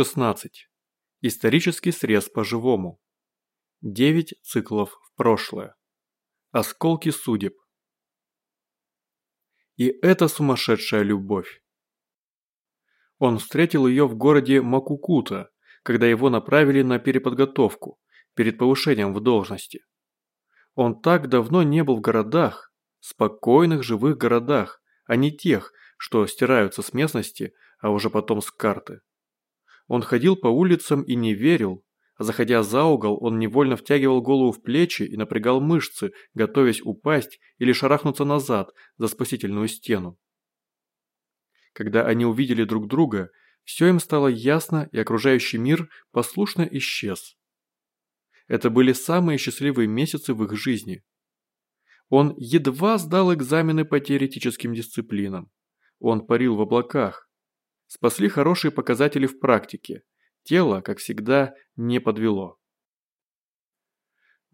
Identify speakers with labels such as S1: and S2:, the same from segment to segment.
S1: 16. Исторический срез по-живому. 9 циклов в прошлое. Осколки судеб. И это сумасшедшая любовь. Он встретил ее в городе Макукута, когда его направили на переподготовку, перед повышением в должности. Он так давно не был в городах, спокойных живых городах, а не тех, что стираются с местности, а уже потом с карты. Он ходил по улицам и не верил. Заходя за угол, он невольно втягивал голову в плечи и напрягал мышцы, готовясь упасть или шарахнуться назад за спасительную стену. Когда они увидели друг друга, все им стало ясно, и окружающий мир послушно исчез. Это были самые счастливые месяцы в их жизни. Он едва сдал экзамены по теоретическим дисциплинам. Он парил в облаках. Спасли хорошие показатели в практике. Тело, как всегда, не подвело.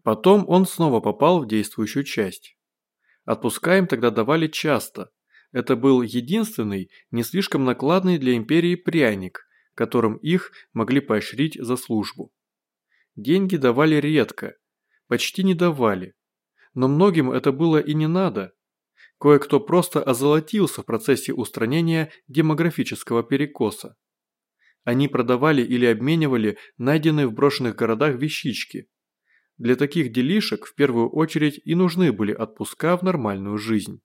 S1: Потом он снова попал в действующую часть. Отпуска им тогда давали часто. Это был единственный, не слишком накладный для империи пряник, которым их могли поощрить за службу. Деньги давали редко, почти не давали. Но многим это было и не надо, Кое-кто просто озолотился в процессе устранения демографического перекоса. Они продавали или обменивали найденные в брошенных городах вещички. Для таких делишек в первую очередь и нужны были отпуска в нормальную жизнь.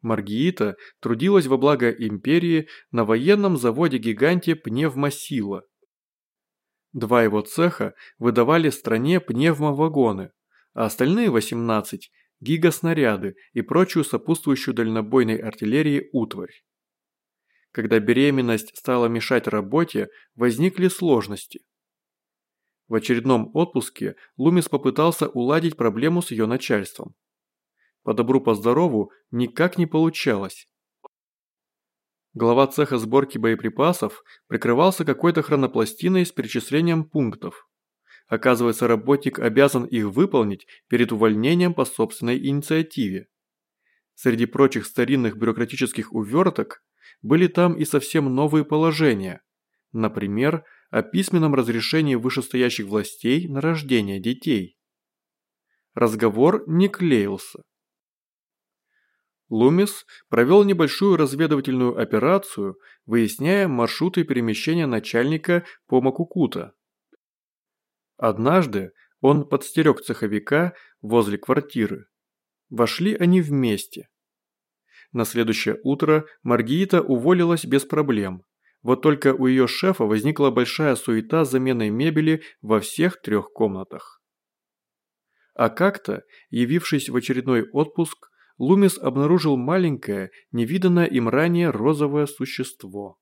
S1: Маргиита трудилась во благо империи на военном заводе-гиганте Пневмосила. Два его цеха выдавали стране пневмовагоны, а остальные 18 гигаснаряды и прочую сопутствующую дальнобойной артиллерии утварь. Когда беременность стала мешать работе, возникли сложности. В очередном отпуске Лумис попытался уладить проблему с ее начальством. По добру по здорову никак не получалось. Глава цеха сборки боеприпасов прикрывался какой-то хронопластиной с перечислением пунктов. Оказывается, работник обязан их выполнить перед увольнением по собственной инициативе. Среди прочих старинных бюрократических уверток были там и совсем новые положения. Например, о письменном разрешении вышестоящих властей на рождение детей. Разговор не клеился. Лумис провел небольшую разведывательную операцию, выясняя маршруты перемещения начальника по Макукута. Однажды он подстерег цеховика возле квартиры. Вошли они вместе. На следующее утро Маргиита уволилась без проблем. Вот только у ее шефа возникла большая суета с заменой мебели во всех трех комнатах. А как-то, явившись в очередной отпуск, Лумис обнаружил маленькое, невиданное им ранее розовое существо.